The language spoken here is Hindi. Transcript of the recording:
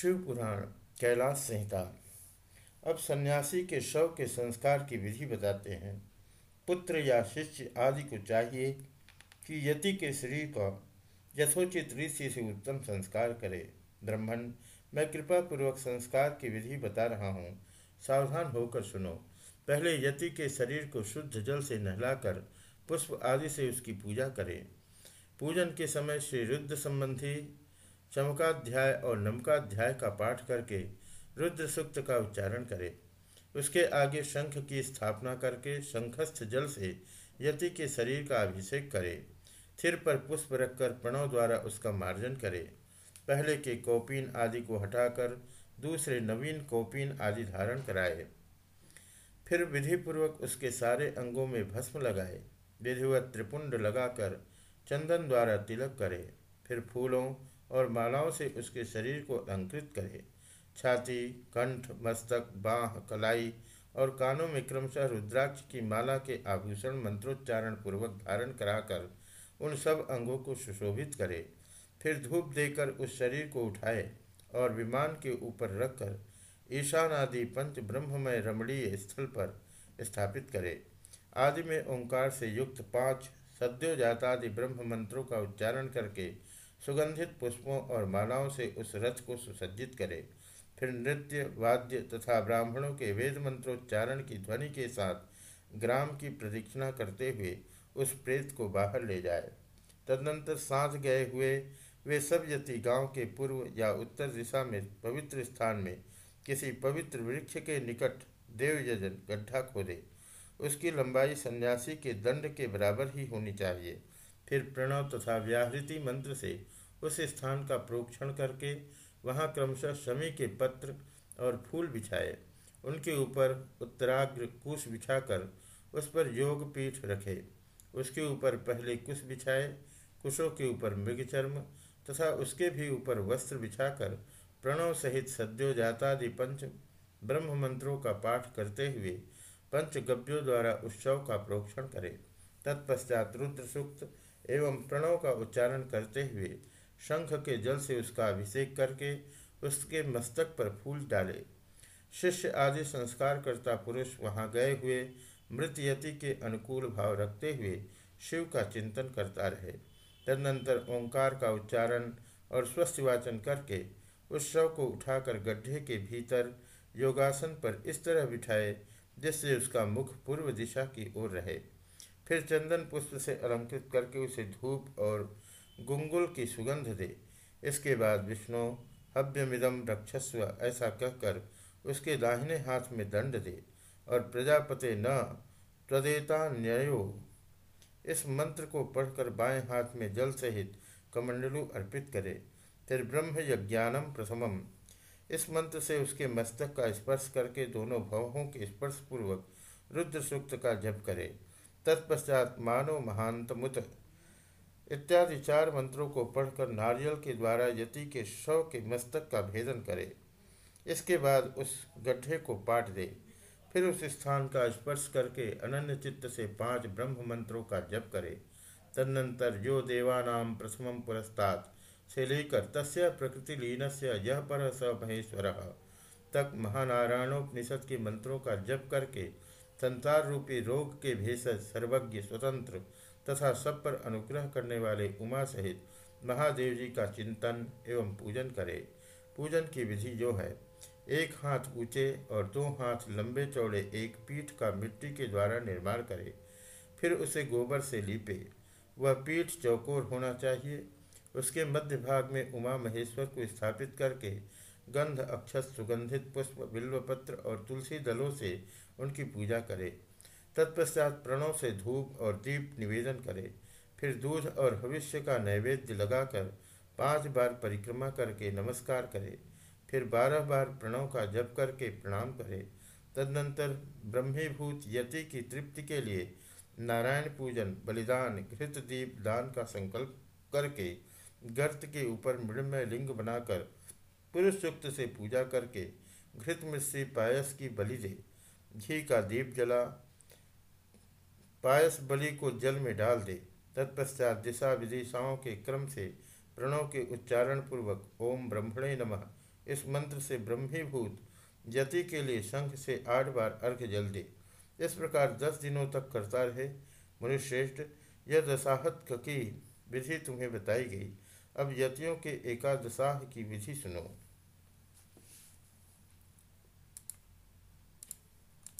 शिव पुराण, कैलाश संहिता। अब सन्यासी के शव के संस्कार की विधि बताते हैं। पुत्र या शिष्य आदि को चाहिए कि यति के शरीर का यथोचित रीति से उत्तम संस्कार करे। ब्राह्मण मैं कृपा पूर्वक संस्कार की विधि बता रहा हूँ। सावधान होकर सुनो। पहले यति के शरीर को शुद्ध जल से नहलाकर, पुष्प आदि से उसकी पूजा करें। पूजन के समय श्री रुद्र संबंधी चमकाध्याय और नमकाध्याय का पाठ करके रुद्र सूक्त का उच्चारण करे। उसके आगे शंख की स्थापना करके शंखस्थ जल से यति के शरीर का अभिषेक करे। सिर पर पुष्प रखकर प्रणव द्वारा उसका मार्जन करे। पहले के कौपीन आदि को हटाकर दूसरे नवीन कौपीन आदि धारण कराए। फिर विधिपूर्वक उसके सारे अंगों में भस्म लगाए। विधिवत त्रिपुंड लगाकर चंदन द्वारा तिलक करे। फिर फूलों और मालाओं से उसके शरीर को अलंकृत करे। छाती, कंठ, मस्तक, बाह, कलाई और कानों में क्रमशः रुद्राक्ष की माला के आभूषण मंत्रोच्चारण पूर्वक धारण कराकर उन सब अंगों को सुशोभित करे। फिर धूप देकर उस शरीर को उठाए और विमान के ऊपर रखकर ईशान आदि पंच ब्रह्ममय रमणीय स्थल पर स्थापित करे। आदि में ओंकार से युक्त पाँच सद्योजातादि ब्रह्म मंत्रों का उच्चारण करके सुगंधित पुष्पों और मालाओं से उस रथ को सुसज्जित करे। फिर नृत्य, वाद्य तथा ब्राह्मणों के वेद मंत्रोच्चारण की ध्वनि के साथ ग्राम की प्रदक्षिणा करते हुए उस प्रेत को बाहर ले जाए। तदनंतर साथ गए हुए वे सब यति गाँव के पूर्व या उत्तर दिशा में पवित्र स्थान में किसी पवित्र वृक्ष के निकट देवयजन गड्ढा खोदे। उसकी लंबाई सन्यासी के दंड के बराबर ही होनी चाहिए। फिर प्रणव तथा व्याहृति मंत्र से उस स्थान का प्रोक्षण करके वहाँ क्रमशः शमी के पत्र और फूल बिछाए। उनके ऊपर उत्तराग्र कुश बिछाकर उस पर योग पीठ रखे। उसके ऊपर पहले कुश बिछाए, कुशों के ऊपर मृगचर्म तथा उसके भी ऊपर वस्त्र बिछाकर प्रणव सहित सद्यो जातादि पंच ब्रह्म मंत्रों का पाठ करते हुए पंच गव्यों द्वारा उत्सव का प्रोक्षण करें। तत्पश्चात रुद्र सूक्त एवं प्रणव का उच्चारण करते हुए शंख के जल से उसका अभिषेक करके उसके मस्तक पर फूल डाले। शिष्य आदि संस्कार करता पुरुष वहाँ गए हुए मृत यति के अनुकूल भाव रखते हुए शिव का चिंतन करता रहे। तदनंतर ओंकार का उच्चारण और स्वस्थ वाचन करके उस शव को उठाकर गड्ढे के भीतर योगासन पर इस तरह बिठाए, जिससे उसका मुख पूर्व दिशा की ओर रहे। फिर चंदन पुष्प से अलंकृत करके उसे धूप और गुंगुल की सुगंध दे। इसके बाद विष्णु हव्यमिदम रक्षस्व ऐसा कहकर उसके दाहिने हाथ में दंड दे और प्रजापति न प्रदेता न्यायो। इस मंत्र को पढ़कर बाएँ हाथ में जल सहित कमंडलू अर्पित करे। फिर ब्रह्म यज्ञानम प्रथमम। इस मंत्र से उसके मस्तक का स्पर्श करके दोनों भवों के स्पर्श पूर्वक रुद्र सूक्त का जप करे। तत्पश्चात मानो महांतमुत इत्यादि चार मंत्रों को पढ़कर नारियल के द्वारा यति के शव के मस्तक का भेदन करे। इसके बाद उस गड्ढे को पाट दे। फिर उस स्थान का स्पर्श करके अनन्य चित्त से पाँच ब्रह्म मंत्रों का जप करे। तदनंतर जो देवानाम प्रथम पुरस्तात्। से लेकर तस्य प्रकृति लीन से यह पर स महेश्वर। तक महानारायणोपनिषद के मंत्रों का जप करके संसार रूपी रोग के भेषज सर्वज्ञ स्वतंत्र तथा सब पर अनुग्रह करने वाले उमा सहित महादेव जी का चिंतन एवं पूजन करे। पूजन की विधि जो है, एक हाथ ऊँचे और दो हाथ लंबे चौड़े एक पीठ का मिट्टी के द्वारा निर्माण करे, फिर उसे गोबर से लीपे। वह पीठ चौकोर होना चाहिए। उसके मध्य भाग में उमा महेश्वर को स्थापित करके गंध, अक्षत, सुगंधित पुष्प, बिल्वपत्र और तुलसी दलों से उनकी पूजा करे। तत्पश्चात प्रणव से धूप और दीप निवेदन करे। फिर दूध और भविष्य का नैवेद्य लगाकर पाँच बार परिक्रमा करके नमस्कार करे। फिर बारह बार प्रणव का जप करके प्रणाम करे। तदनंतर ब्रह्मीभूत यति की तृप्ति के लिए नारायण पूजन, बलिदान घृत दीप दान का संकल्प करके गर्त के ऊपर मृणमय लिंग बनाकर पुरुष युक्त से पूजा करके घृत मिश्री पायस की बलि दे घी का दीप जला, पायस बलि को जल में डाल दे, तत्पश्चात दिशा विदिशाओं के क्रम से प्रणव के उच्चारण पूर्वक ओम ब्रह्मणे नमः। इस मंत्र से ब्रह्मीभूत यति के लिए शंख से आठ बार अर्घ जल दे। इस प्रकार दस दिनों तक करता रहे। मुनिश्रेष्ठ, यह दशाहत की विधि तुम्हें बताई गई। अब यतियों के एकादशाह की विधि सुनो।